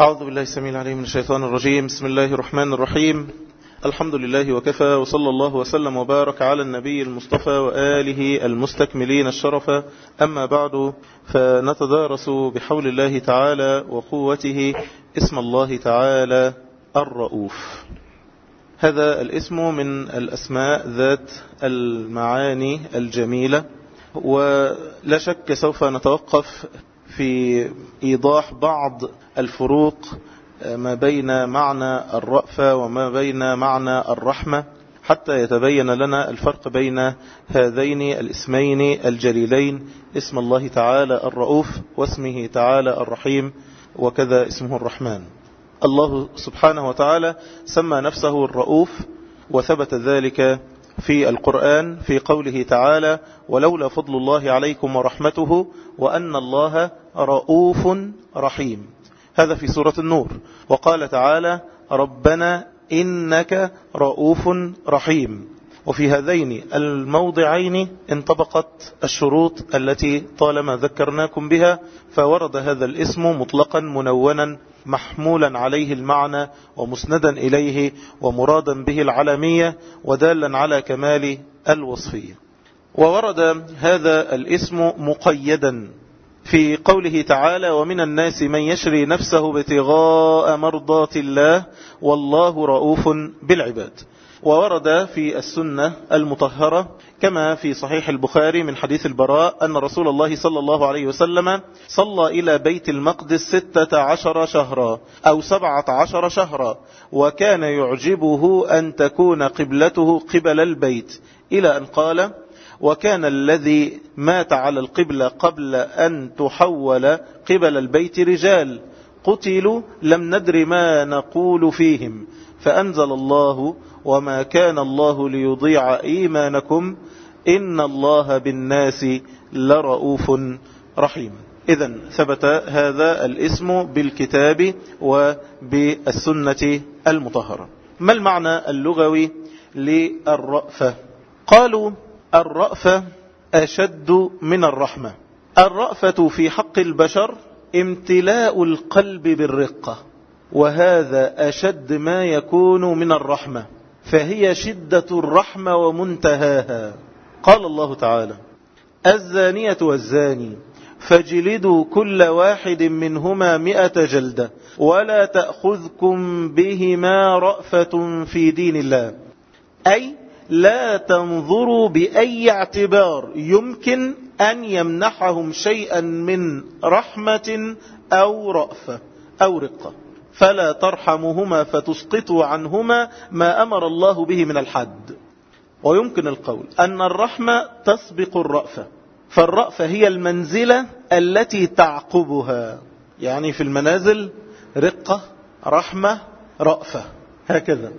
أعوذ بالله السميع العليم من الشيطان الرجيم. بسم الله الرحمن الرحيم. الحمد لله وكفى وصلى الله وسلم وبارك على النبي المصطفى وآله المستكملين الشرف. أما بعد فنتدارس بحول الله تعالى وقوته اسم الله تعالى الرؤوف. هذا الاسم من الأسماء ذات المعاني الجميلة ولا شك سوف نتوقف في إيضاح بعض الفروق ما بين معنى الرأفة وما بين معنى الرحمة. حتى يتبين لنا الفرق بين هذين الاسمين الجليلين اسم الله تعالى الرؤوف واسمه تعالى الرحيم وكذا اسمه الرحمن. الله سبحانه وتعالى سمى نفسه الرؤوف وثبت ذلك في القرآن في قوله تعالى ولولا فضل الله عليكم ورحمته وأن الله رؤوف رحيم. هذا في سورة النور. وقال تعالى ربنا إنك رؤوف رحيم. وفي هذين الموضعين انطبقت الشروط التي طالما ذكرناكم بها فورد هذا الاسم مطلقا منونا محمولا عليه المعنى ومسندا إليه ومرادا به العالمية ودالا على كمال الوصفية. وورد هذا الاسم مقيدا. في قوله تعالى ومن الناس من يشري نفسه ابتغاء مرضات الله والله رؤوف بالعباد. وورد في السنة المطهرة كما في صحيح البخاري من حديث البراء أن رسول الله صلى الله عليه وسلم صلى إلى بيت المقدس ستة عشر شهرا أو سبعة عشر شهرا وكان يعجبه أن تكون قبلته قبل البيت إلى أن قال وكان الذي مات على القبلة قبل أن تحول قبل البيت رجال. قتلوا لم ندر ما نقول فيهم. فأنزل الله وما كان الله ليضيع إيمانكم. إن الله بالناس لرؤوف رحيم. إذا ثبت هذا الاسم بالكتاب وبالسنة المطهرة. ما المعنى اللغوي للرأفة؟ قالوا الرأفة أشد من الرحمة. الرأفة في حق البشر امتلاء القلب بالرقة وهذا أشد ما يكون من الرحمة فهي شدة الرحمة ومنتهاها. قال الله تعالى الزانية والزاني فاجلدوا كل واحد منهما مئة جلدة ولا تأخذكم بهما رأفة في دين الله. أي لا تنظروا بأي اعتبار يمكن أن يمنحهم شيئا من رحمة أو رأفة أو رقة. فلا ترحمهما فتسقطوا عنهما ما أمر الله به من الحد. ويمكن القول أن الرحمة تسبق الرأفة. فالرأفة هي المنزلة التي تعقبها. يعني في المنازل رقة رحمة رأفة هكذا.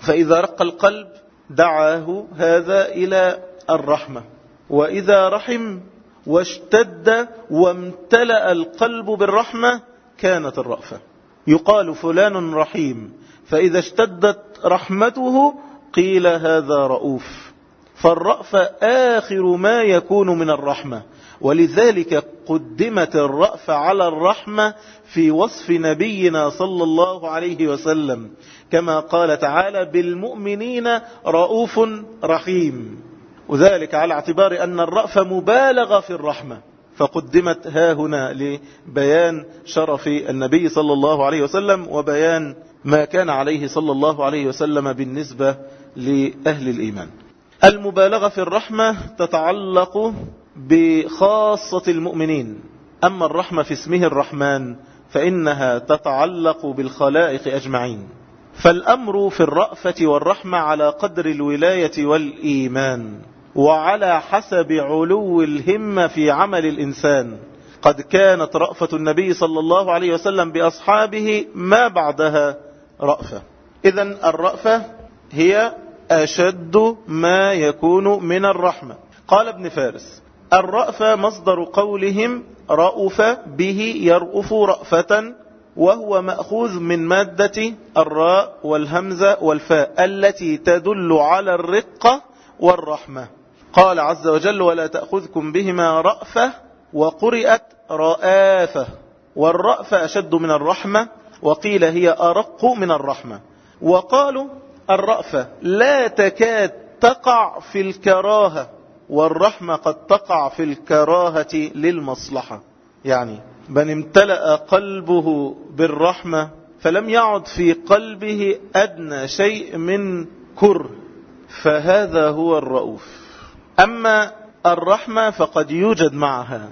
فإذا رق القلب دعاه هذا إلى الرحمة. وإذا رحم واشتد وامتلأ القلب بالرحمة كانت الرأفة. يقال فلان رحيم فإذا اشتدت رحمته قيل هذا رؤوف. فالرأفة آخر ما يكون من الرحمة. ولذلك قدمت الرأفة على الرحمة في وصف نبينا صلى الله عليه وسلم. كما قال تعالى بالمؤمنين رؤوف رحيم. وذلك على اعتبار أن الرأفة مبالغة في الرحمة. فقدمت ها هنا لبيان شرف النبي صلى الله عليه وسلم وبيان ما كان عليه صلى الله عليه وسلم بالنسبة لأهل الإيمان. المبالغة في الرحمة تتعلق بخاصة المؤمنين. أما الرحمة في اسمه الرحمن فإنها تتعلق بالخلائق أجمعين. فالأمر في الرأفة والرحمة على قدر الولاية والإيمان وعلى حسب علو الهمة في عمل الإنسان. قد كانت رأفة النبي صلى الله عليه وسلم بأصحابه ما بعدها رأفة. إذا الرأفة هي أشد ما يكون من الرحمة. قال ابن فارس الرأفة مصدر قولهم رأف به يرأف رأفة وهو مأخوذ من مادة الراء والهمزة والفاء التي تدل على الرقة والرحمة. قال عز وجل ولا تأخذكم بهما رأفة وقرئت رآفة والرأفة أشد من الرحمة وقيل هي أرق من الرحمة. وقالوا الرأفة لا تكاد تقع في الكراهة. والرحمة قد تقع في الكراهة للمصلحة. يعني من امتلأ قلبه بالرحمة فلم يعد في قلبه أدنى شيء من كره فهذا هو الرؤوف. أما الرحمة فقد يوجد معها.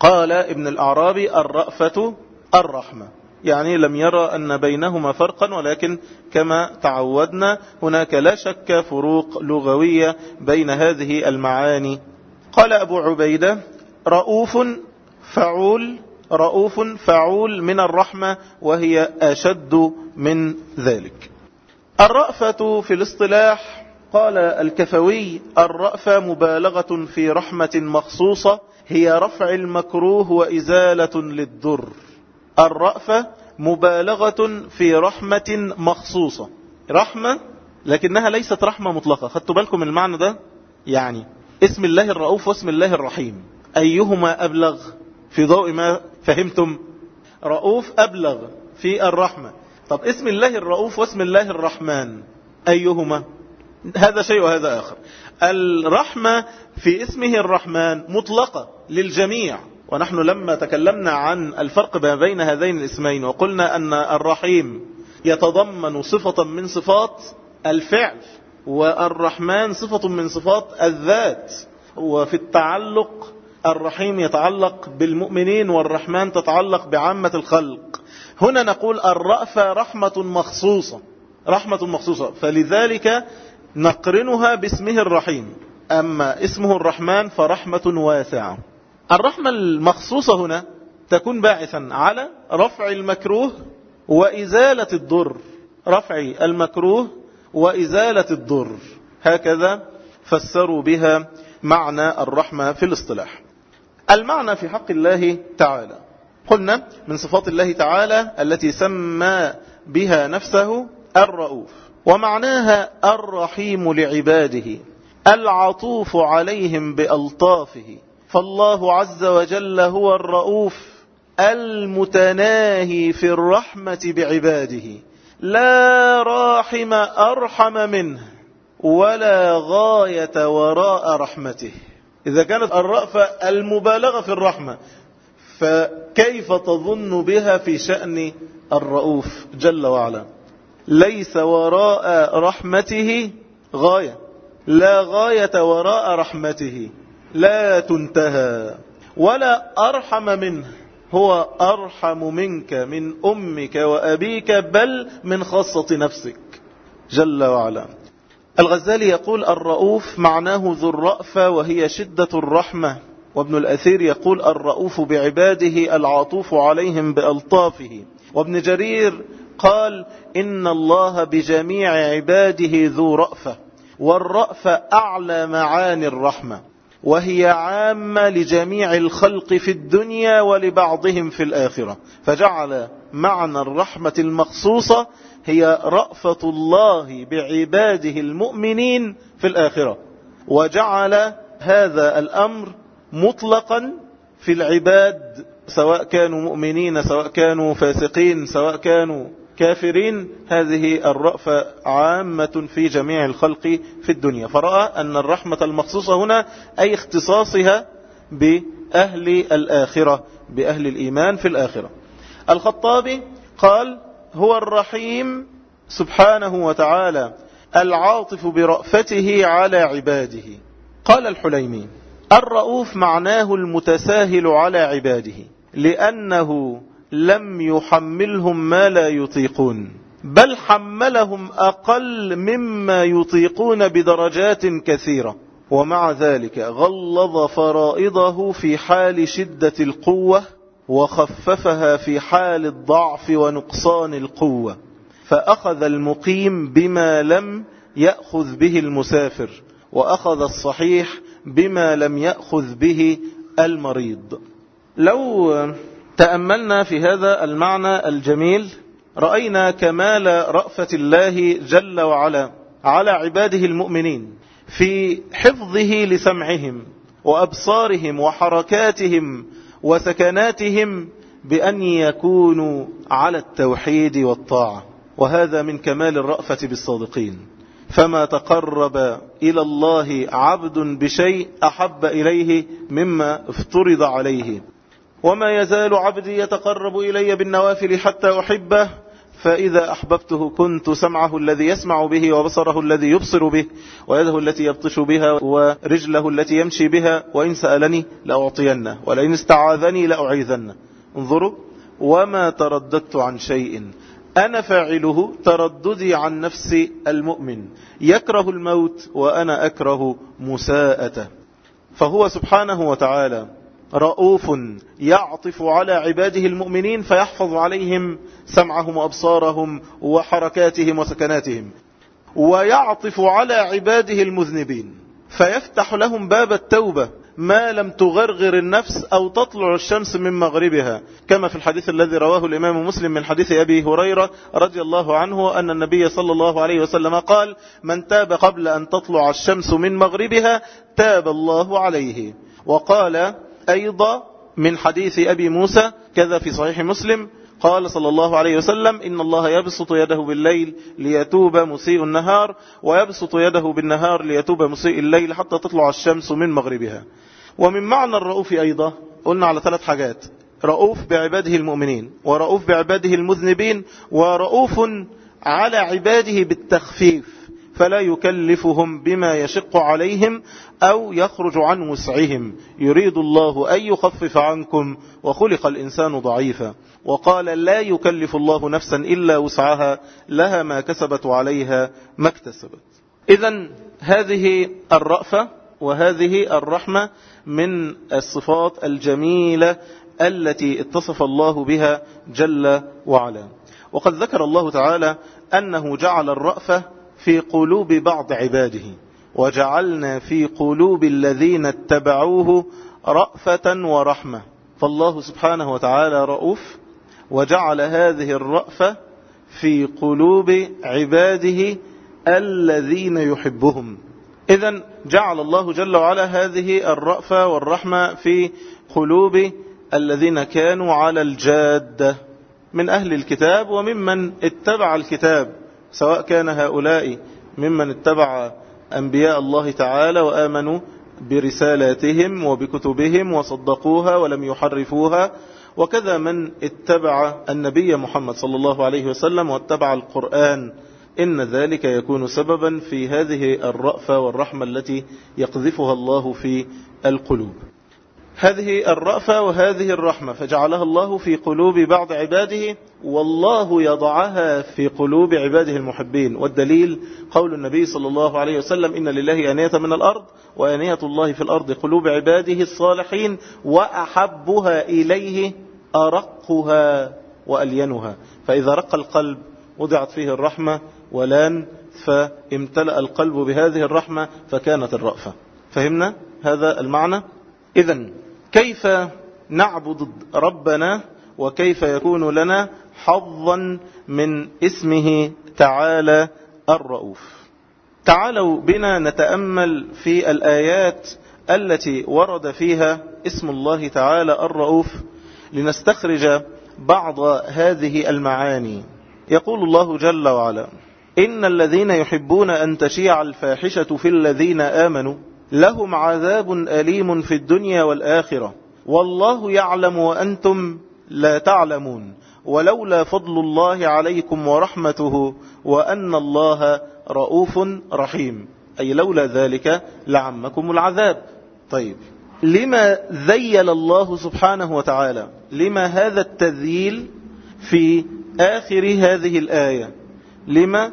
قال ابن الأعرابي الرأفة الرحمة. يعني لم يرى أن بينهما فرقا ولكن كما تعودنا هناك لا شك فروق لغوية بين هذه المعاني. قال أبو عبيدة رؤوف فعول رؤوف فعول من الرحمة وهي أشد من ذلك. الرأفة في الاصطلاح قال الكفوي الرأفة مبالغة في رحمة مخصوصة هي رفع المكروه وإزالة للضر. الرأفة مبالغة في رحمة مخصوصة. رحمة لكنها ليست رحمة مطلقة. خدتوا بالكم المعنى ده؟ يعني اسم الله الرؤوف واسم الله الرحيم. أيهما أبلغ؟ في ضوء ما فهمتم؟ رؤوف أبلغ في الرحمة. طب اسم الله الرؤوف واسم الله الرحمن أيهما؟ هذا شيء وهذا آخر. الرحمة في اسمه الرحمن مطلقة للجميع. ونحن لما تكلمنا عن الفرق بين هذين الاسمين وقلنا أن الرحيم يتضمن صفة من صفات الفعل والرحمن صفة من صفات الذات وفي التعلق الرحيم يتعلق بالمؤمنين والرحمن تتعلق بعامة الخلق. هنا نقول الرأفة رحمة مخصوصة رحمة مخصوصة. فلذلك نقرنها باسمه الرحيم. أما اسمه الرحمن فرحمة واسعة. الرحمة المخصوصة هنا تكون باعثا على رفع المكروه وإزالة الضر. رفع المكروه وإزالة الضر. هكذا فسروا بها معنى الرحمة في الاصطلاح. المعنى في حق الله تعالى. قلنا من صفات الله تعالى التي سمى بها نفسه الرؤوف ومعناها الرحيم لعباده العطوف عليهم بألطافه فالله عز وجل هو الرؤوف المتناهي في الرحمة بعباده. لا راحم أرحم منه ولا غاية وراء رحمته. إذا كانت الرأفة المبالغة في الرحمة فكيف تظن بها في شأن الرؤوف جل وعلا؟ ليس وراء رحمته غاية لا غاية وراء رحمته. لا تنتهى. ولا أرحم منه. هو أرحم منك من أمك وأبيك بل من خاصة نفسك. جل وعلا. الغزالي يقول الرؤوف معناه ذو الرأفة وهي شدة الرحمة. وابن الأثير يقول الرؤوف بعباده العطوف عليهم بألطافه. وابن جرير قال إن الله بجميع عباده ذو رأفة. والرأفة أعلى معاني الرحمة. وهي عامة لجميع الخلق في الدنيا ولبعضهم في الآخرة. فجعل معنى الرحمة المخصوصة هي رأفة الله بعباده المؤمنين في الآخرة. وجعل هذا الأمر مطلقا في العباد سواء كانوا مؤمنين سواء كانوا فاسقين سواء كانوا كافرين هذه الرأفة عامة في جميع الخلق في الدنيا. فرأى أن الرحمة المخصوصة هنا أي اختصاصها بأهل الآخرة بأهل الإيمان في الآخرة. الخطابي قال هو الرحيم سبحانه وتعالى العاطف برأفته على عباده. قال الحليمي الرؤوف معناه المتساهل على عباده لأنه لم يحملهم ما لا يطيقون بل حملهم أقل مما يطيقون بدرجات كثيرة. ومع ذلك غلظ فرائضه في حال شدة القوة وخففها في حال الضعف ونقصان القوة. فأخذ المقيم بما لم يأخذ به المسافر وأخذ الصحيح بما لم يأخذ به المريض. لو تأملنا في هذا المعنى الجميل رأينا كمال رأفة الله جل وعلا على عباده المؤمنين في حفظه لسمعهم وأبصارهم وحركاتهم وسكناتهم بأن يكونوا على التوحيد والطاعة. وهذا من كمال الرأفة بالصادقين. فما تقرب إلى الله عبد بشيء أحب إليه مما افترض عليه. وما يزال عبدي يتقرب إلي بالنوافل حتى أحبه فإذا أحببته كنت سمعه الذي يسمع به وبصره الذي يبصر به ويده التي يبطش بها ورجله التي يمشي بها وإن سألني لأعطينه ولئن استعاذني لأعيذنه. انظروا وما ترددت عن شيء. أنا فاعله ترددي عن نفس المؤمن. يكره الموت وأنا أكره مساءته. فهو سبحانه وتعالى رؤوف يعطف على عباده المؤمنين فيحفظ عليهم سمعهم وأبصارهم وحركاتهم وسكناتهم. ويعطف على عباده المذنبين. فيفتح لهم باب التوبة. ما لم تغرغر النفس أو تطلع الشمس من مغربها. كما في الحديث الذي رواه الإمام مسلم من حديث أبي هريرة رضي الله عنه أن النبي صلى الله عليه وسلم قال من تاب قبل أن تطلع الشمس من مغربها تاب الله عليه وقال أيضا من حديث أبي موسى كذا في صحيح مسلم قال صلى الله عليه وسلم إن الله يبسط يده بالليل ليتوب مسيء النهار ويبسط يده بالنهار ليتوب مسيء الليل حتى تطلع الشمس من مغربها. ومن معنى الرؤوف أيضا قلنا على ثلاث حاجات رؤوف بعباده المؤمنين ورؤوف بعباده المذنبين ورؤوف على عباده بالتخفيف. فلا يكلفهم بما يشق عليهم أو يخرج عن وسعهم. يريد الله أن يخفف عنكم وخلق الإنسان ضعيفا. وقال لا يكلف الله نفسا إلا وسعها لها ما كسبت عليها ما اكتسبت. إذا هذه الرأفة وهذه الرحمة من الصفات الجميلة التي اتصف الله بها جل وعلا. وقد ذكر الله تعالى أنه جعل الرأفة في قلوب بعض عباده. وجعلنا في قلوب الذين اتبعوه رأفة ورحمة. فالله سبحانه وتعالى رؤوف وجعل هذه الرأفة في قلوب عباده الذين يحبهم. إذا جعل الله جل وعلا هذه الرأفة والرحمة في قلوب الذين كانوا على الجادة. من أهل الكتاب وممن اتبع الكتاب. سواء كان هؤلاء ممن اتبع أنبياء الله تعالى وآمنوا برسالاتهم وبكتبهم وصدقوها ولم يحرفوها وكذا من اتبع النبي محمد صلى الله عليه وسلم واتبع القرآن إن ذلك يكون سببا في هذه الرأفة والرحمة التي يقذفها الله في القلوب. هذه الرأفة وهذه الرحمة فجعلها الله في قلوب بعض عباده والله يضعها في قلوب عباده المحبين. والدليل قول النبي صلى الله عليه وسلم إن لله أنية من الأرض وأنية الله في الأرض قلوب عباده الصالحين وأحبها إليه أرقها وألينها. فإذا رق القلب وضعت فيه الرحمة ولان فامتلأ القلب بهذه الرحمة فكانت الرأفة. فهمنا هذا المعنى؟ إذا كيف نعبد ربنا وكيف يكون لنا حظا من اسمه تعالى الرؤوف. تعالوا بنا نتأمل في الآيات التي ورد فيها اسم الله تعالى الرؤوف لنستخرج بعض هذه المعاني. يقول الله جل وعلا إن الذين يحبون أن تشيع الفاحشة في الذين آمنوا لهم عذاب أليم في الدنيا والآخرة. والله يعلم وأنتم لا تعلمون. ولولا فضل الله عليكم ورحمته وأن الله رؤوف رحيم. أي لولا ذلك لعمكم العذاب. طيب لما ذيل الله سبحانه وتعالى؟ لما هذا التذييل في آخر هذه الآية؟ لما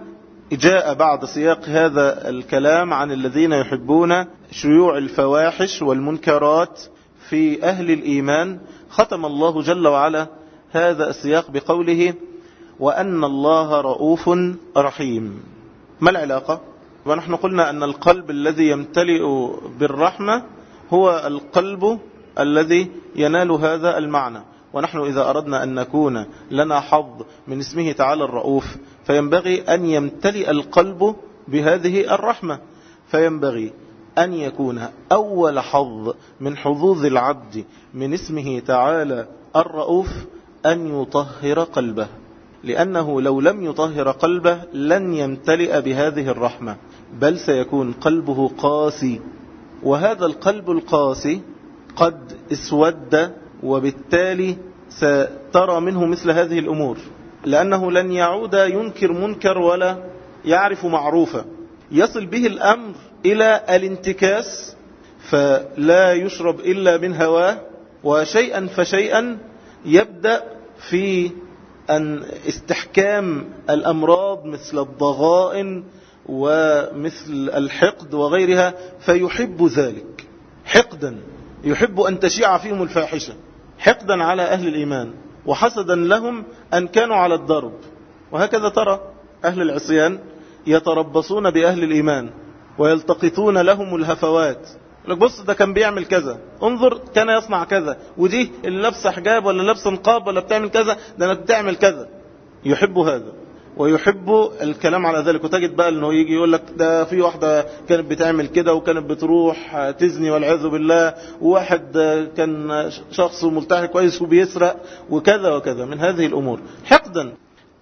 جاء بعد سياق هذا الكلام عن الذين يحبون شيوع الفواحش والمنكرات في أهل الإيمان ختم الله جل وعلا هذا السياق بقوله وأن الله رؤوف رحيم. ما العلاقة؟ ونحن قلنا أن القلب الذي يمتلئ بالرحمة هو القلب الذي ينال هذا المعنى. ونحن إذا أردنا أن نكون لنا حظ من اسمه تعالى الرؤوف فينبغي أن يمتلئ القلب بهذه الرحمة. فينبغي أن يكون أول حظ من حظوظ العبد من اسمه تعالى الرؤوف أن يطهر قلبه لأنه لو لم يطهر قلبه لن يمتلئ بهذه الرحمة بل سيكون قلبه قاسي. وهذا القلب القاسي قد اسود وبالتالي سترى منه مثل هذه الأمور لأنه لن يعود ينكر منكر ولا يعرف معروفا يصل به الأمر إلى الانتكاس فلا يشرب إلا من هواه وشيئا فشيئا يبدأ في أن استحكام الأمراض مثل الضغائن ومثل الحقد وغيرها فيحب ذلك. حقدا. يحب أن تشيع فيهم الفاحشة. حقدا على أهل الإيمان. وحسدا لهم أن كانوا على الضرب. وهكذا ترى أهل العصيان يتربصون بأهل الإيمان. ويلتقطون لهم الهفوات. لك بص ده كان بيعمل كذا. انظر كان يصنع كذا. ودي اللي لابسه حجاب ولا لابسه نقاب ولا بتعمل كذا؟ ده أنا بتعمل كذا. يحب هذا. ويحب الكلام على ذلك. وتجد بقى إنه يجي يقول لك ده في واحدة كانت بتعمل كده وكانت بتروح تزني والعياذ بالله. وواحد كان شخص ملتحي كويس وبيسرق وكذا وكذا. من هذه الأمور. حقدا.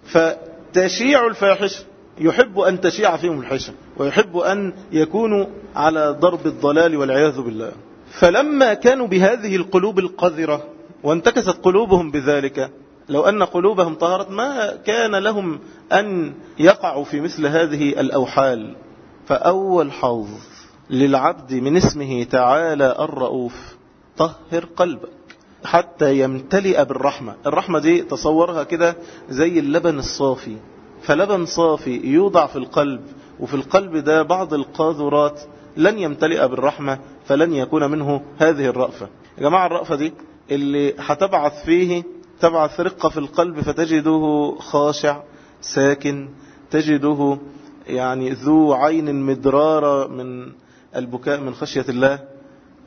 فتشيع الفاحشه يحب أن تشيع فيهم الحشة ويحب أن يكونوا على ضرب الضلال والعياذ بالله. فلما كانوا بهذه القلوب القذرة وانتكست قلوبهم بذلك لو أن قلوبهم طهرت ما كان لهم أن يقعوا في مثل هذه الأوحال. فأول حظ للعبد من اسمه تعالى الرؤوف طهر قلبك حتى يمتلئ بالرحمة. الرحمة دي تصورها كده زي اللبن الصافي. فلبن صافي يوضع في القلب وفي القلب ده بعض القاذورات لن يمتلئ بالرحمة فلن يكون منه هذه الرأفة. يا جماعة الرأفة دي اللي هتبعث فيه تبعث رقة في القلب فتجده خاشع ساكن تجده يعني ذو عين مدرارة من البكاء من خشية الله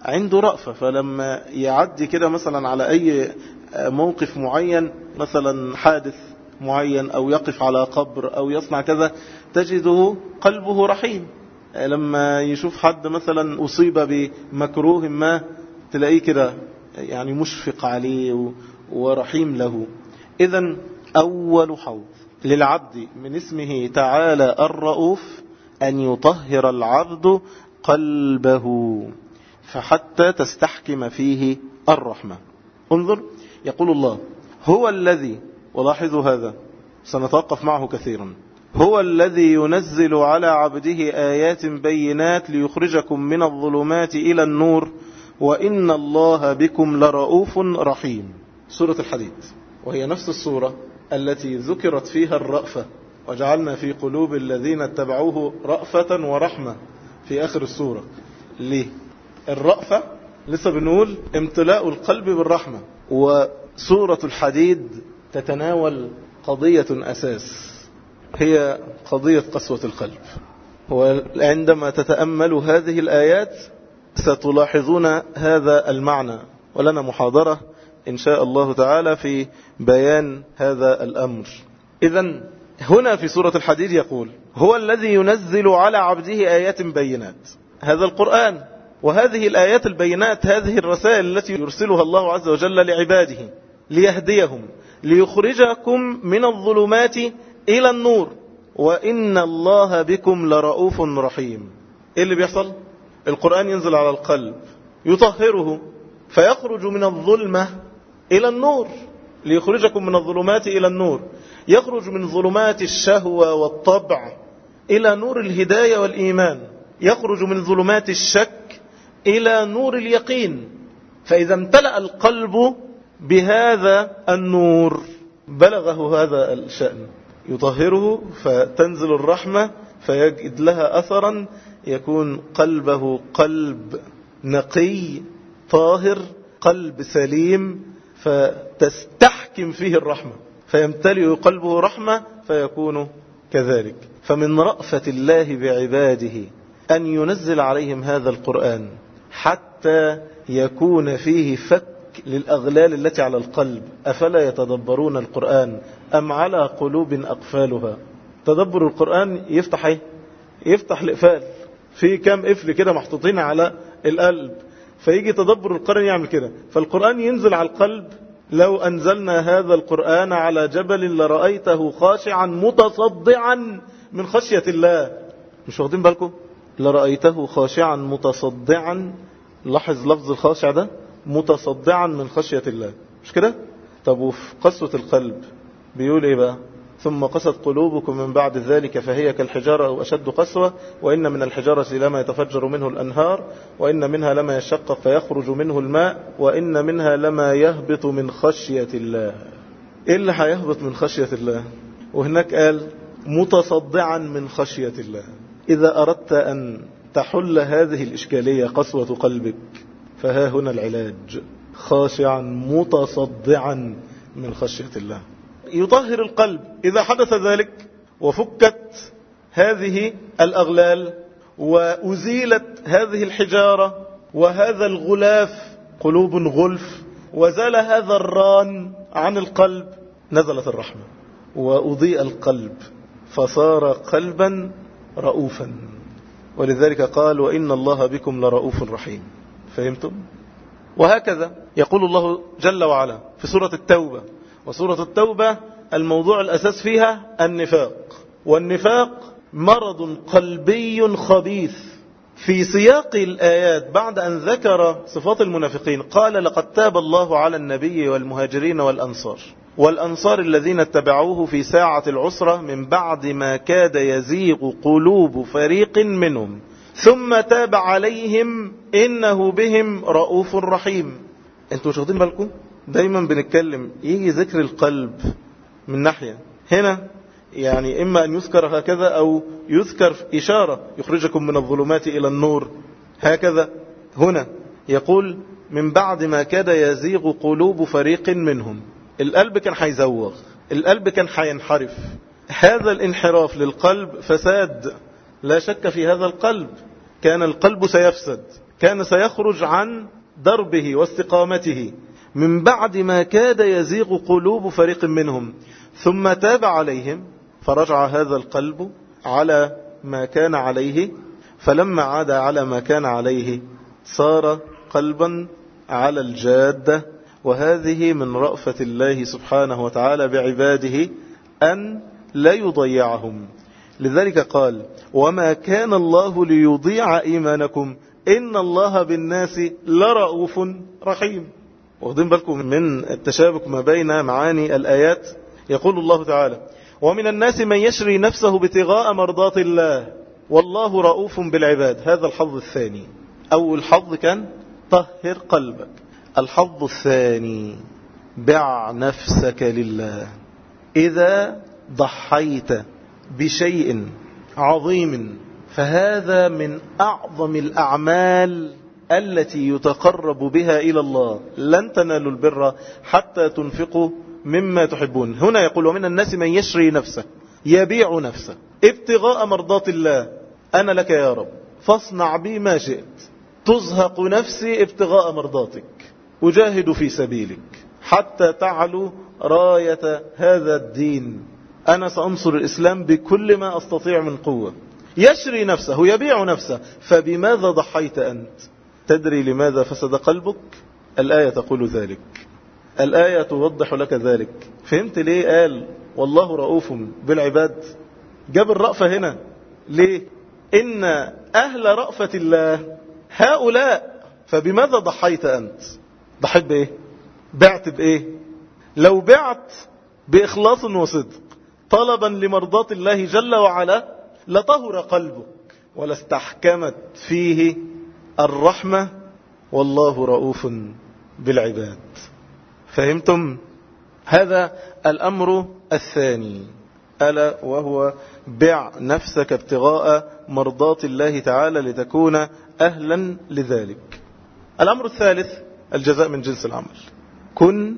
عنده رأفة. فلما يعدي كده مثلا على أي موقف معين مثلا حادث معين أو يقف على قبر أو يصنع كذا تجده قلبه رحيم. لما يشوف حد مثلا أصيب بمكروه ما تلاقيه كده يعني مشفق عليه ورحيم له. إذا أول حوض للعبد من اسمه تعالى الرؤوف أن يطهر العبد قلبه فحتى تستحكم فيه الرحمة. انظر يقول الله هو الذي ولاحظوا هذا سنتوقف معه كثيرا. هو الذي ينزل على عبده آيات بينات ليخرجكم من الظلمات إلى النور وإن الله بكم لرؤوف رحيم. سورة الحديد وهي نفس السورة التي ذكرت فيها الرأفة وجعلنا في قلوب الذين اتبعوه رأفة ورحمة في آخر السورة. ليه؟ الرأفة لسه بنقول امتلاء القلب بالرحمة. وسورة الحديد تتناول قضية أساس هي قضية قسوة القلب. وعندما تتأمل هذه الآيات ستلاحظون هذا المعنى. ولنا محاضرة إن شاء الله تعالى في بيان هذا الأمر. إذا هنا في سورة الحديد يقول هو الذي ينزل على عبده آيات بينات. هذا القرآن وهذه الآيات البينات هذه الرسائل التي يرسلها الله عز وجل لعباده ليهديهم. ليخرجكم من الظلمات إلى النور. وإن الله بكم لرؤوف رحيم. إيه اللي بيحصل؟ القرآن ينزل على القلب يطهره فيخرج من الظلمة إلى النور. ليخرجكم من الظلمات إلى النور. يخرج من ظلمات الشهوة والطبع إلى نور الهداية والإيمان. يخرج من ظلمات الشك إلى نور اليقين. فإذا امتلأ القلب بهذا النور بلغه هذا الشأن. يطهره فتنزل الرحمة فيجد لها أثرا يكون قلبه قلب نقي طاهر قلب سليم فتستحكم فيه الرحمة. فيمتلئ قلبه رحمة فيكون كذلك. فمن رأفة الله بعباده أن ينزل عليهم هذا القرآن حتى يكون فيه فك للأغلال التي على القلب أفلا يتدبرون القرآن؟ أم على قلوب أقفالها؟ تدبر القرآن يفتح إيه؟ يفتح الإقفال. في كام قفل كده محطوطين على القلب. فيجي تدبر القرآن يعمل كده. فالقرآن ينزل على القلب. لو أنزلنا هذا القرآن على جبل لرأيته خاشعا متصدعا من خشية الله. مش واخدين بالكم؟ لرأيته خاشعا متصدعا. لاحظ لفظ الخاشع ده؟ متصدعا من خشية الله. مش كده؟ طب وفي قسوة القلب. بيقول إيه بقى؟ ثم قست قلوبكم من بعد ذلك فهي كالحجارة أو أشد قسوة وإن من الحجارة لما يتفجر منه الأنهار وإن منها لما يشقق فيخرج منه الماء وإن منها لما يهبط من خشية الله. إيه اللي هيهبط من خشية الله؟ وهناك قال متصدعا من خشية الله. إذا أردت أن تحل هذه الإشكالية قسوة قلبك فها هنا العلاج. خاشعا متصدعا من خشية الله. يطهر القلب. إذا حدث ذلك وفكت هذه الأغلال وأزيلت هذه الحجارة وهذا الغلاف قلوب غلف وزال هذا الران عن القلب نزلت الرحمة. وأضيء القلب فصار قلبا رؤوفا. ولذلك قال وإن الله بكم لرؤوف رحيم. فهمتم؟ وهكذا يقول الله جل وعلا في سورة التوبة. وسورة التوبة الموضوع الأساس فيها النفاق. والنفاق مرض قلبي خبيث. في سياق الآيات بعد أن ذكر صفات المنافقين قال لقد تاب الله على النبي والمهاجرين والأنصار. والأنصار الذين اتبعوه في ساعة العسرة من بعد ما كاد يزيغ قلوب فريق منهم. ثم تاب عليهم إنه بهم رؤوف رحيم. أنتوا مش واخدين بالكم؟ دايما بنتكلم يجي ذكر القلب من ناحية. هنا يعني إما أن يذكر هكذا أو يذكر إشارة يخرجكم من الظلمات إلى النور. هكذا هنا يقول من بعد ما كاد يزيغ قلوب فريق منهم. القلب كان حيزوغ القلب كان حينحرف. هذا الانحراف للقلب فساد. لا شك في هذا القلب. كان القلب سيفسد كان سيخرج عن دربه واستقامته. من بعد ما كاد يزيغ قلوب فريق منهم. ثم تاب عليهم فرجع هذا القلب على ما كان عليه. فلما عاد على ما كان عليه صار قلبا على الجادة. وهذه من رأفة الله سبحانه وتعالى بعباده أن لا يضيعهم. لذلك قال وما كان الله ليضيع إيمانكم إن الله بالناس لرؤوف رحيم. واخدين بالكم من التشابك ما بين معاني الآيات. يقول الله تعالى ومن الناس من يشري نفسه ابتغاء مرضات الله والله رؤوف بالعباد. هذا الحظ الثاني. أول حظ كان طهر قلبك. الحظ الثاني بع نفسك لله. إذا ضحيت بشيء عظيم فهذا من أعظم الأعمال التي يتقرب بها إلى الله. لن تنالوا البر حتى تنفقوا مما تحبون. هنا يقول ومن الناس من يشري نفسه يبيع نفسه ابتغاء مرضات الله. أنا لك يا رب فاصنع بي ما شئت. تزهق نفسي ابتغاء مرضاتك. أجاهد في سبيلك حتى تعلو راية هذا الدين. أنا سأنصر الإسلام بكل ما أستطيع من قوة. يشري نفسه يبيع نفسه. فبماذا ضحيت أنت؟ تدري لماذا فسد قلبك؟ الآية تقول ذلك. الآية توضح لك ذلك. فهمت ليه قال والله رؤوف بالعباد؟ جاب الرأفة هنا. ليه؟ إن أهل رأفة الله هؤلاء فبماذا ضحيت أنت؟ ضحيت بإيه؟ بعت بإيه؟ لو بعت بإخلاص وصدق. طلبا لمرضات الله جل وعلا لطهر قلبك. ولاستحكمت فيه الرحمة والله رؤوف بالعباد. فهمتم؟ هذا الأمر الثاني. ألا وهو بع نفسك ابتغاء مرضات الله تعالى لتكون أهلا لذلك. الأمر الثالث الجزاء من جنس العمل. كن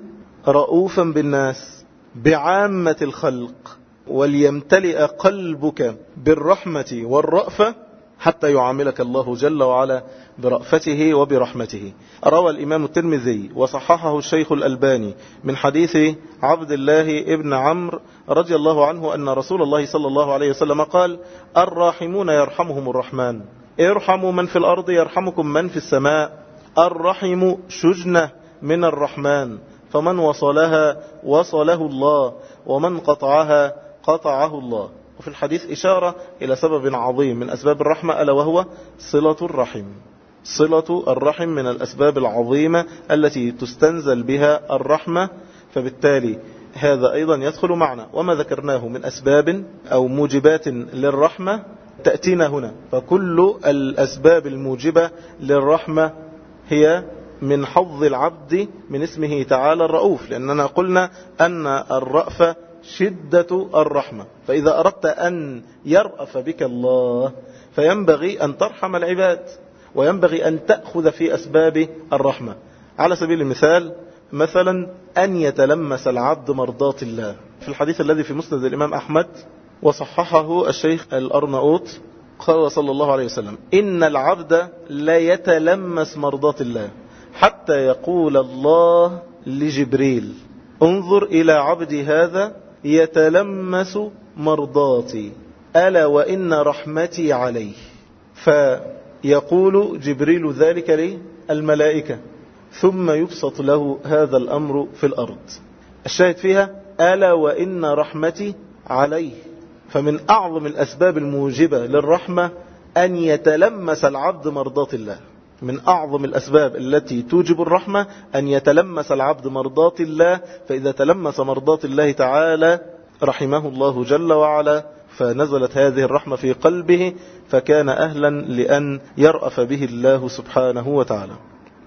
رؤوفا بالناس بعامة الخلق. وليمتلئ قلبك بالرحمة والرأفة حتى يعاملك الله جل وعلا برأفته وبرحمته. روى الإمام الترمذي وصححه الشيخ الألباني من حديث عبد الله ابن عمرو رضي الله عنه أن رسول الله صلى الله عليه وسلم قال الراحمون يرحمهم الرحمن. ارحموا من في الأرض يرحمكم من في السماء. الرحم شجنة من الرحمن فمن وصلها وصله الله ومن قطعها قطعه الله. وفي الحديث إشارة إلى سبب عظيم من أسباب الرحمة ألا وهو صلة الرحم. صلة الرحم من الأسباب العظيمة التي تستنزل بها الرحمة. فبالتالي هذا أيضا يدخل معنا. وما ذكرناه من أسباب أو موجبات للرحمة؟ تأتينا هنا. فكل الأسباب الموجبة للرحمة هي من حظ العبد من اسمه تعالى الرؤوف. لأننا قلنا أن الرأفة شدة الرحمة. فإذا أردت أن يرأف بك الله فينبغي أن ترحم العباد وينبغي أن تأخذ في أسباب الرحمة. على سبيل المثال مثلا أن يتلمس العبد مرضات الله. في الحديث الذي في مسند الإمام أحمد وصححه الشيخ الأرناؤوط قال صلى الله عليه وسلم إن العبد لا يتلمس مرضات الله حتى يقول الله لجبريل انظر إلى عبدي هذا يتلمس مرضاتي ألا وإن رحمتي عليه. فيقول جبريل ذلك لي الملائكة ثم يبسط له هذا الأمر في الأرض. الشاهد فيها ألا وإن رحمتي عليه. فمن أعظم الأسباب الموجبة للرحمة أن يتلمس العبد مرضات الله. من أعظم الأسباب التي توجب الرحمة أن يتلمس العبد مرضات الله فإذا تلمس مرضات الله تعالى رحمه الله جل وعلا فنزلت هذه الرحمة في قلبه فكان أهلا لأن يرأف به الله سبحانه وتعالى.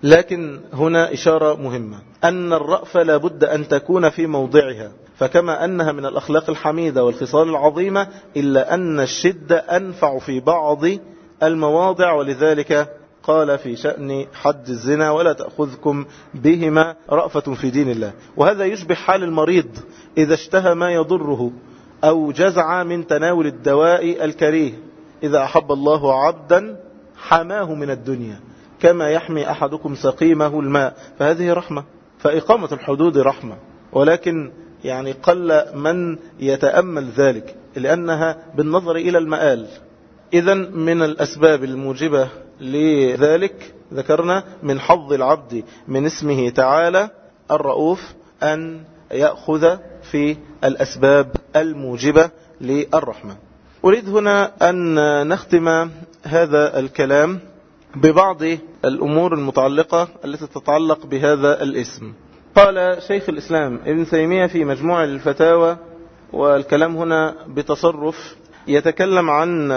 لكن هنا إشارة مهمة. أن الرأفة لابد أن تكون في موضعها فكما أنها من الأخلاق الحميدة والخصال العظيمة إلا أن الشدة أنفع في بعض المواضع ولذلك قال في شأن حد الزنا ولا تأخذكم بهما رأفة في دين الله. وهذا يشبه حال المريض إذا اشتهى ما يضره أو جزع من تناول الدواء الكريه. إذا أحب الله عبدا حماه من الدنيا كما يحمي أحدكم سقيمه الماء. فهذه رحمة فإقامة الحدود رحمة. ولكن يعني قل من يتأمل ذلك لأنها بالنظر إلى المآل. إذا من الأسباب الموجبة لذلك ذكرنا من حظ العبد من اسمه تعالى الرؤوف أن يأخذ في الأسباب الموجبة للرحمة. أريد هنا أن نختم هذا الكلام ببعض الأمور المتعلقة التي تتعلق بهذا الاسم. قال شيخ الإسلام ابن تيمية في مجموع الفتاوى والكلام هنا بتصرف يتكلم عن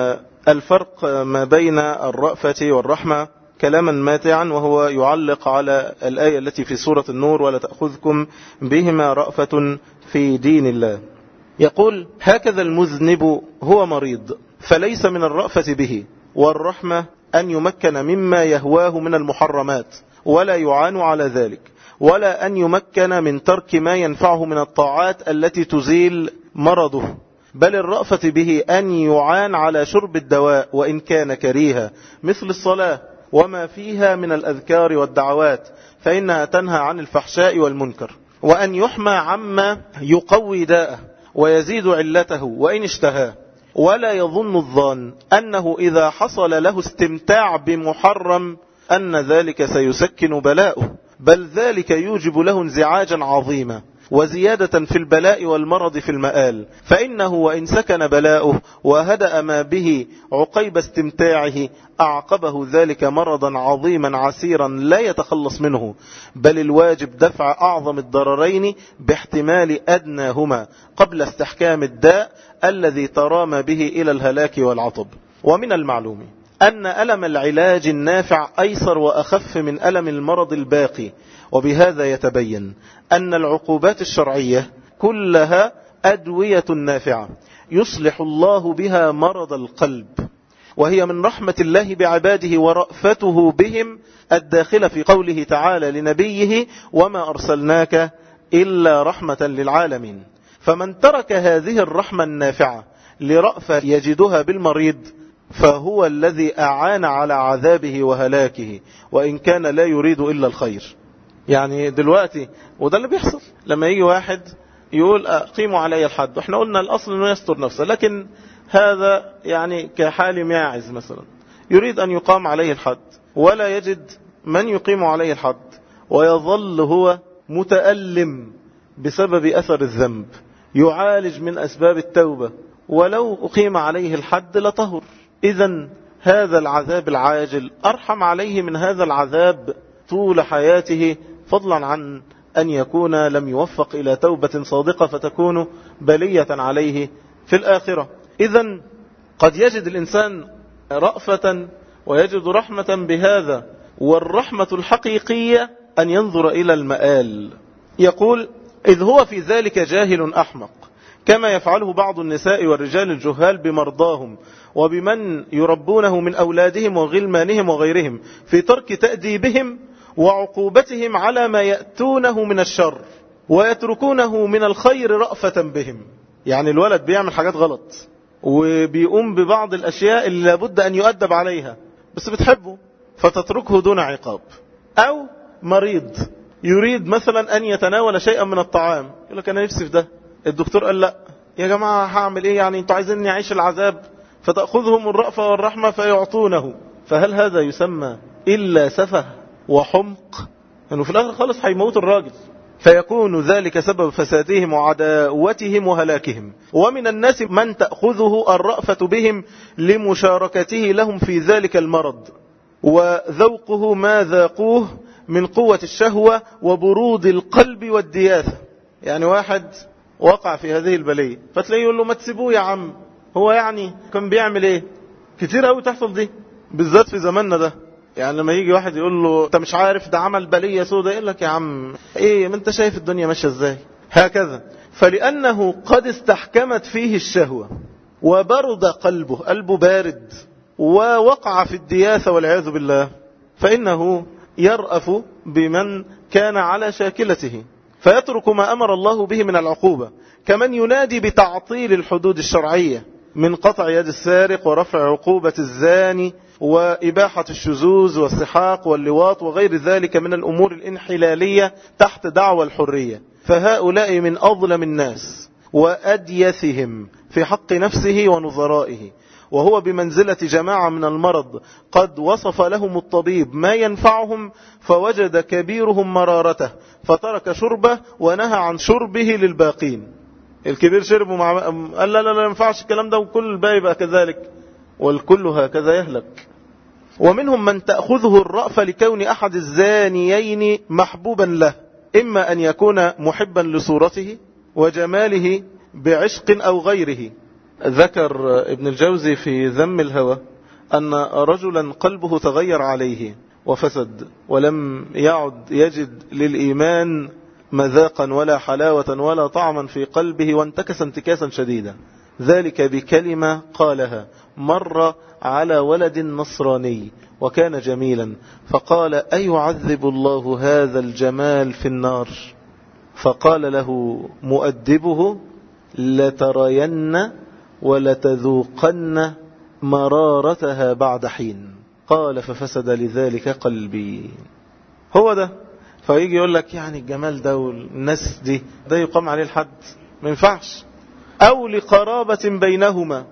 الفرق ما بين الرأفة والرحمة كلاما ماتعا وهو يعلق على الآية التي في سورة النور ولا تأخذكم بهما رأفة في دين الله. يقول هكذا المذنب هو مريض فليس من الرأفة به والرحمة أن يمكن مما يهواه من المحرمات ولا يعان على ذلك ولا أن يمكن من ترك ما ينفعه من الطاعات التي تزيل مرضه. بل الرأفة به أن يعان على شرب الدواء وإن كان كريها مثل الصلاة وما فيها من الأذكار والدعوات فإنها تنهى عن الفحشاء والمنكر. وأن يحمى عما يقوي داءه ويزيد علته وإن اشتهاه. ولا يظن الظان أنه إذا حصل له استمتاع بمحرم أن ذلك سيسكن بلاؤه بل ذلك يوجب له انزعاجا عظيما. وزيادة في البلاء والمرض في المآل. فإنه وإن سكن بلاؤه وهدأ ما به عقيب استمتاعه أعقبه ذلك مرضا عظيما عسيرا لا يتخلص منه. بل الواجب دفع أعظم الضررين باحتمال أدناهما قبل استحكام الداء الذي ترام به إلى الهلاك والعطب. ومن المعلوم أن ألم العلاج النافع أيسر وأخف من ألم المرض الباقي. وبهذا يتبين أن العقوبات الشرعية كلها أدوية نافعة يصلح الله بها مرض القلب وهي من رحمة الله بعباده ورأفته بهم الداخلة في قوله تعالى لنبيه وما أرسلناك إلا رحمة للعالمين. فمن ترك هذه الرحمة النافعة لرأفة يجدها بالمريض فهو الذي أعان على عذابه وهلاكه وإن كان لا يريد إلا الخير. يعني دلوقتي وده اللي بيحصل. لما يجي واحد يقول قيموا علي الحد وإحنا قلنا الأصل أنه يستر نفسه لكن هذا يعني كحال ماعز مثلا. يريد أن يقام عليه الحد ولا يجد من يقيم عليه الحد ويظل هو متألم بسبب أثر الذنب يعالج من أسباب التوبة. ولو أقيم عليه الحد لطهر. إذا هذا العذاب العاجل أرحم عليه من هذا العذاب طول حياته فضلا عن أن يكون لم يوفق إلى توبة صادقة فتكون بلية عليه في الآخرة. إذا قد يجد الإنسان رأفة ويجد رحمة بهذا والرحمة الحقيقية أن ينظر إلى المآل. يقول إذ هو في ذلك جاهل أحمق كما يفعله بعض النساء والرجال الجهال بمرضاهم وبمن يربونه من أولادهم وغلمانهم وغيرهم في ترك تأديبهم وعقوبتهم على ما يأتونه من الشر ويتركونه من الخير رأفة بهم. يعني الولد بيعمل حاجات غلط وبيقوم ببعض الأشياء اللي لابد أن يؤدب عليها بس بتحبه فتتركه دون عقاب. أو مريض يريد مثلا أن يتناول شيئا من الطعام يقول لك أنا نفسي في ده. الدكتور قال لا. يا جماعة هعمل إيه؟ يعني أنتوا عايزين يعيش العذاب فتأخذهم الرأفة والرحمة فيعطونه. فهل هذا يسمى إلا سفه؟ وحمق. أنه في الآخر خالص هيموت الراجل. فيكون ذلك سبب فسادهم وعداوتهم وهلاكهم. ومن الناس من تأخذه الرأفة بهم لمشاركته لهم في ذلك المرض. وذوقه ما ذاقوه من قوة الشهوة وبرود القلب والدياثة. يعني واحد وقع في هذه البلية. فتلاقيه يقول له ما تسيبوه يا عم. هو يعني كان بيعمل إيه؟ كتير قوي تحصل دي. بالذات في زماننا ده. يعني لما يجي واحد يقول له أنت مش عارف ده عمل بلية سودة؟ يقول لك يا عم إيه ما أنت شايف الدنيا ماشية إزاي؟ هكذا. فلأنه قد استحكمت فيه الشهوة وبرد قلبه قلبه بارد ووقع في الدياثة والعياذ بالله. فإنه يرأف بمن كان على شاكلته. فيترك ما أمر الله به من العقوبة. كمن ينادي بتعطيل الحدود الشرعية من قطع يد السارق ورفع عقوبة الزاني وإباحة الشذوذ والسحاق واللواط وغير ذلك من الأمور الانحلالية تحت دعوى الحرية. فهؤلاء من أظلم الناس وأديثهم في حق نفسه ونظرائه. وهو بمنزلة جماعة من المرض قد وصف لهم الطبيب ما ينفعهم فوجد كبيرهم مرارته فترك شربه ونهى عن شربه للباقين. الكبير شرب ومع... قال لا لا لا ينفعش الكلام ده وكل الباقي بقى كذلك. والكل هكذا يهلك. ومنهم من تأخذه الرأفة لكون أحد الزانيين محبوبا له إما أن يكون محبا لصورته وجماله بعشق أو غيره. ذكر ابن الجوزي في ذم الهوى أن رجلا قلبه تغير عليه وفسد ولم يعد يجد للإيمان مذاقا ولا حلاوة ولا طعما في قلبه وانتكس انتكاسا شديدا. ذلك بكلمة قالها. مر على ولد نصراني وكان جميلا فقال أيعذب الله هذا الجمال في النار؟ فقال له مؤدبه لترين ولتذوقن مرارتها بعد حين. قال ففسد لذلك قلبي. هو ده. فيجي يقول لك يعني الجمال ده والناس دي ده يقام عليه الحد. ما ينفعش. أو لقرابة بينهما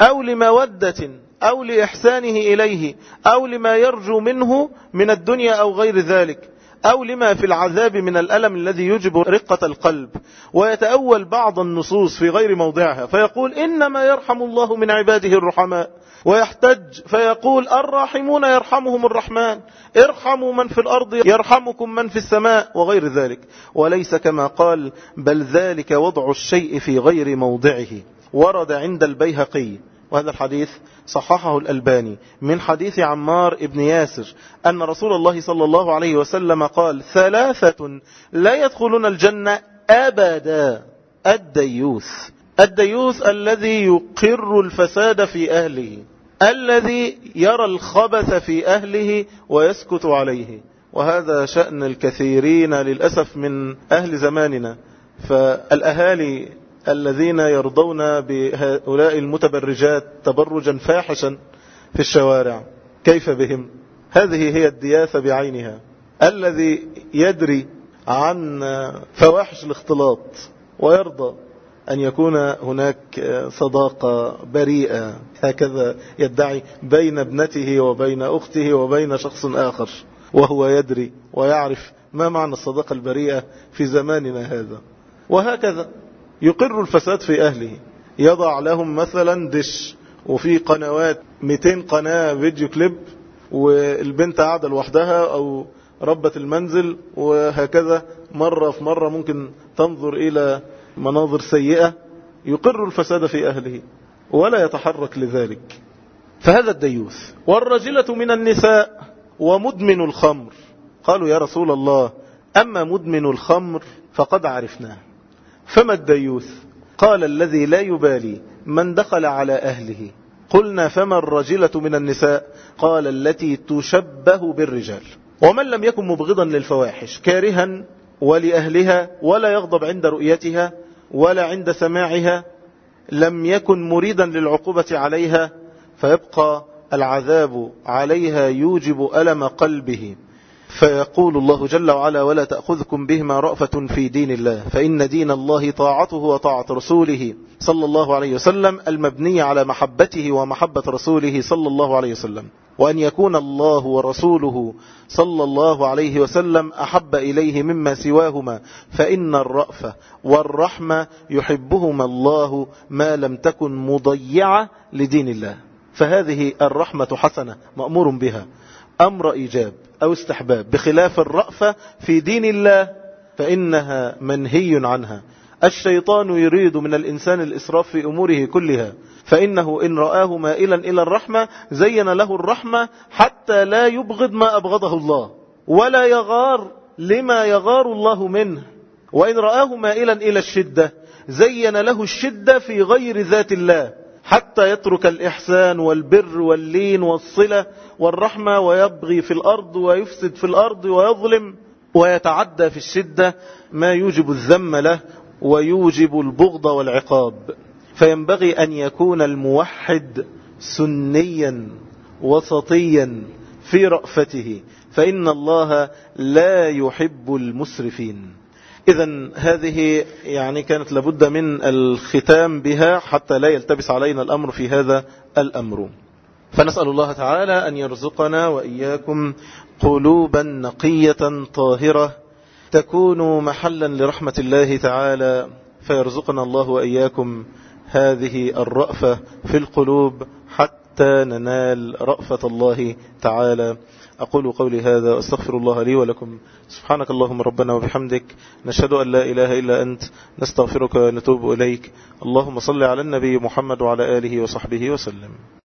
أو لمودة أو لإحسانه إليه أو لما يرجو منه من الدنيا أو غير ذلك أو لما في العذاب من الألم الذي يجب رقة القلب. ويتأول بعض النصوص في غير موضعها فيقول إنما يرحم الله من عباده الرحماء. ويحتج فيقول الراحمون يرحمهم الرحمن ارحموا من في الأرض يرحمكم من في السماء وغير ذلك وليس كما قال بل ذلك وضع الشيء في غير موضعه ورد عند البيهقي وهذا الحديث صححه الألباني من حديث عمار ابن ياسر أن رسول الله صلى الله عليه وسلم قال ثلاثة لا يدخلون الجنة أبدا الديوث الديوث الذي يقر الفساد في أهله الذي يرى الخبث في أهله ويسكت عليه. وهذا شأن الكثيرين للأسف من أهل زماننا. فالأهالي الذين يرضون بهؤلاء المتبرجات تبرجا فاحشا في الشوارع كيف بهم؟ هذه هي الدياثة بعينها. الذي يدري عن فواحش الاختلاط ويرضى أن يكون هناك صداقة بريئة هكذا يدعي بين ابنته وبين أخته وبين شخص آخر وهو يدري ويعرف ما معنى الصداقة البريئة في زماننا هذا. وهكذا يقر الفساد في أهله. يضع لهم مثلا دش وفي قنوات 200 قناة فيديو كليب والبنت قاعدة لوحدها أو ربة المنزل وهكذا مرة في مرة ممكن تنظر إلى مناظر سيئة يقر الفساد في أهله ولا يتحرك لذلك. فهذا الديوث. والرجلة من النساء ومدمن الخمر. قالوا يا رسول الله أما مدمن الخمر فقد عرفناه. فما الديوث؟ قال الذي لا يبالي من دخل على أهله. قلنا فما الرجلة من النساء؟ قال التي تشبه بالرجال. ومن لم يكن مبغضا للفواحش كارها ولأهلها ولا يغضب عند رؤيتها ولا عند سماعها لم يكن مريدا للعقوبة عليها فيبقى العذاب عليها يوجب ألم قلبه. فيقول الله جل وعلا ولا تأخذكم بهما رأفة في دين الله فإن دين الله طاعته وطاعة رسوله. صلى الله عليه وسلم المبني على محبته ومحبة رسوله صلى الله عليه وسلم. وأن يكون الله ورسوله صلى الله عليه وسلم أحب إليه مما سواهما فإن الرأفة والرحمة يحبهما الله ما لم تكن مضيعة لدين الله. فهذه الرحمة حسنة مأمور بها. أمر إيجاب أو استحباب بخلاف الرأفة في دين الله فإنها منهي عنها. الشيطان يريد من الإنسان الإسراف في أموره كلها فإنه إن رآه مائلا إلى الرحمة زين له الرحمة حتى لا يبغض ما أبغضه الله ولا يغار لما يغار الله منه. وإن رآه مائلا إلى الشدة زين له الشدة في غير ذات الله حتى يترك الإحسان والبر واللين والصلة والرحمة ويبغي في الأرض ويفسد في الأرض ويظلم ويتعدى في الشدة ما يوجب الذم له ويوجب البغض والعقاب. فينبغي أن يكون الموحد سنيا وسطيا في رأفته. فإن الله لا يحب المسرفين. إذا هذه يعني كانت لابد من الختام بها حتى لا يلتبس علينا الأمر في هذا الأمر. فنسأل الله تعالى أن يرزقنا وإياكم قلوبا نقية طاهرة تكون محلا لرحمة الله تعالى فيرزقنا الله وإياكم هذه الرأفة في القلوب حتى ننال رأفة الله تعالى. أقول قولي هذا أستغفر الله لي ولكم. سبحانك اللهم ربنا وبحمدك. نشهد أن لا إله إلا أنت. نستغفرك ونتوب إليك. اللهم صل على النبي محمد وعلى آله وصحبه وسلم.